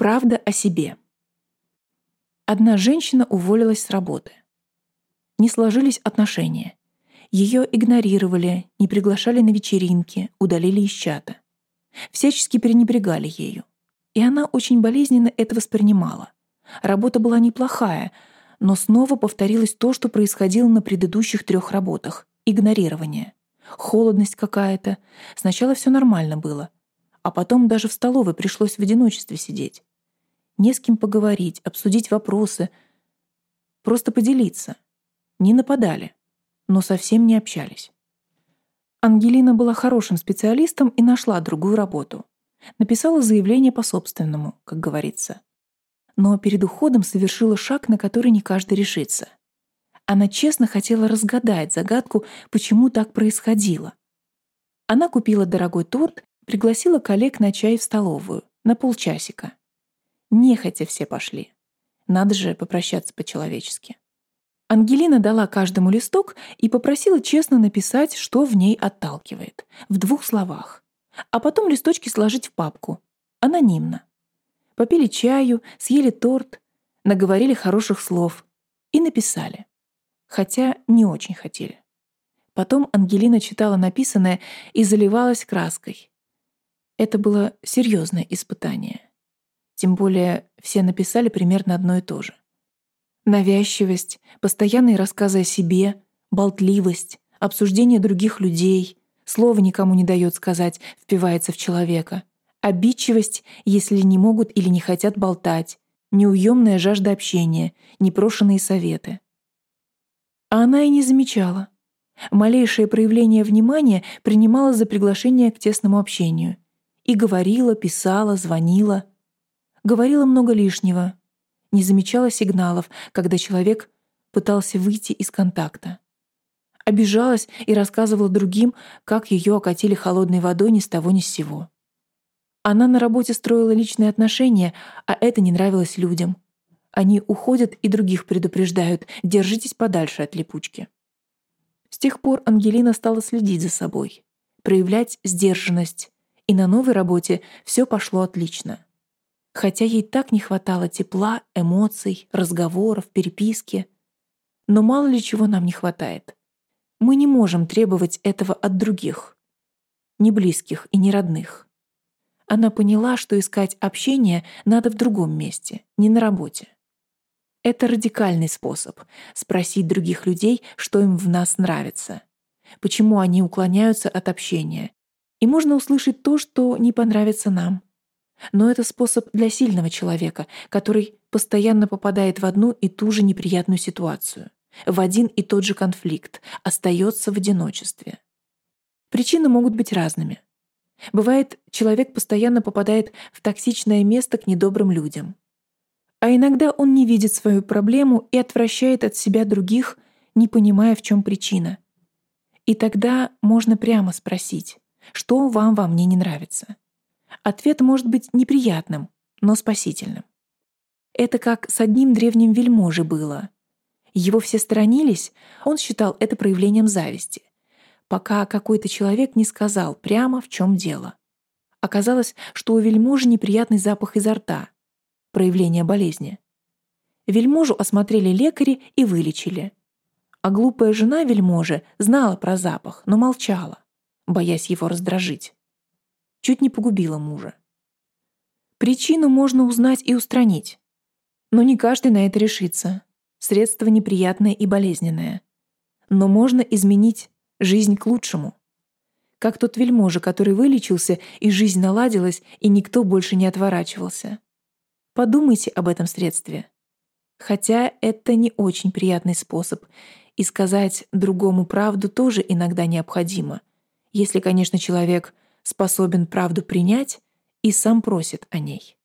Правда о себе. Одна женщина уволилась с работы. Не сложились отношения. Ее игнорировали, не приглашали на вечеринки, удалили из чата. Всячески пренебрегали ею. И она очень болезненно это воспринимала. Работа была неплохая, но снова повторилось то, что происходило на предыдущих трех работах — игнорирование. Холодность какая-то. Сначала все нормально было. А потом даже в столовой пришлось в одиночестве сидеть. Не с кем поговорить, обсудить вопросы. Просто поделиться. Не нападали но совсем не общались. Ангелина была хорошим специалистом и нашла другую работу. Написала заявление по собственному, как говорится. Но перед уходом совершила шаг, на который не каждый решится. Она честно хотела разгадать загадку, почему так происходило. Она купила дорогой торт, пригласила коллег на чай в столовую, на полчасика. Нехотя все пошли. Надо же попрощаться по-человечески. Ангелина дала каждому листок и попросила честно написать, что в ней отталкивает, в двух словах. А потом листочки сложить в папку, анонимно. Попили чаю, съели торт, наговорили хороших слов и написали. Хотя не очень хотели. Потом Ангелина читала написанное и заливалась краской. Это было серьезное испытание. Тем более все написали примерно одно и то же. Навязчивость, постоянные рассказы о себе, болтливость, обсуждение других людей, слово никому не дает сказать, впивается в человека. Обидчивость, если не могут или не хотят болтать, неуемная жажда общения, непрошенные советы. А она и не замечала. Малейшее проявление внимания принимала за приглашение к тесному общению. И говорила, писала, звонила. Говорила много лишнего, не замечала сигналов, когда человек пытался выйти из контакта. Обижалась и рассказывала другим, как ее окатили холодной водой ни с того ни с сего. Она на работе строила личные отношения, а это не нравилось людям. Они уходят и других предупреждают, держитесь подальше от липучки. С тех пор Ангелина стала следить за собой, проявлять сдержанность, и на новой работе все пошло отлично хотя ей так не хватало тепла, эмоций, разговоров, переписки. Но мало ли чего нам не хватает. Мы не можем требовать этого от других, не близких и не родных. Она поняла, что искать общение надо в другом месте, не на работе. Это радикальный способ — спросить других людей, что им в нас нравится, почему они уклоняются от общения, и можно услышать то, что не понравится нам — но это способ для сильного человека, который постоянно попадает в одну и ту же неприятную ситуацию, в один и тот же конфликт, остается в одиночестве. Причины могут быть разными. Бывает, человек постоянно попадает в токсичное место к недобрым людям. А иногда он не видит свою проблему и отвращает от себя других, не понимая, в чем причина. И тогда можно прямо спросить, что вам во мне не нравится. Ответ может быть неприятным, но спасительным. Это как с одним древним вельможей было. Его все сторонились, он считал это проявлением зависти, пока какой-то человек не сказал прямо, в чем дело. Оказалось, что у вельможи неприятный запах изо рта, проявление болезни. Вельможу осмотрели лекари и вылечили. А глупая жена вельможи знала про запах, но молчала, боясь его раздражить чуть не погубила мужа. Причину можно узнать и устранить. Но не каждый на это решится. Средство неприятное и болезненное. Но можно изменить жизнь к лучшему. Как тот вельможа, который вылечился, и жизнь наладилась, и никто больше не отворачивался. Подумайте об этом средстве. Хотя это не очень приятный способ, и сказать другому правду тоже иногда необходимо, если, конечно, человек способен правду принять и сам просит о ней.